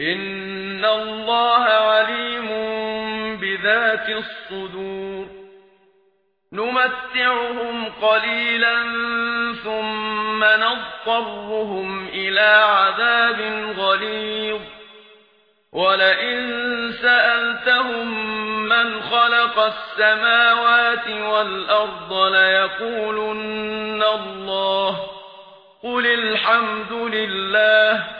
ان الله عليم بذات الصدور نمتعهم قليلا ثم نضطرهم إلى عذاب غليظ ولئن سألتهم من خلق السماوات والأرض ليقولن الله قل الحمد لله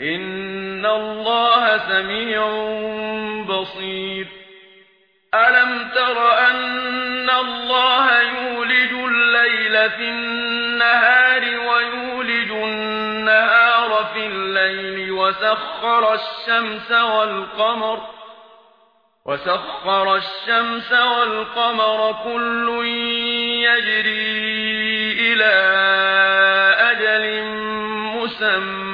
ان الله سميع بصير الم تر ان الله يولج الليل في النهار ويولج النهار في الليل وسخر الشمس والقمر وسخر الشمس والقمر كل يجري إلى أجل مسمى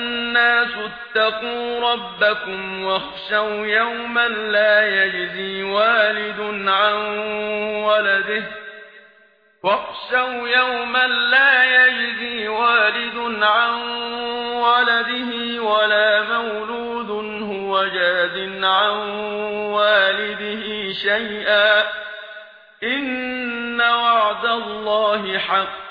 واتقوا ربكم واخشوا يوما لا يجزي والد عن ولده واخشوا يوما لا يجزي والد عن ولده ولا مولود هو جاد عن والده شيئا إن وعد الله حق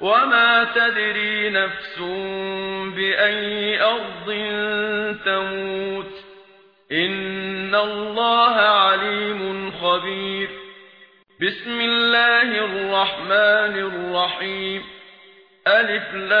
وما تدري نفس بأي أرض تموت إن الله عليم خبير. بسم الله الرحمن الرحيم. ألف لام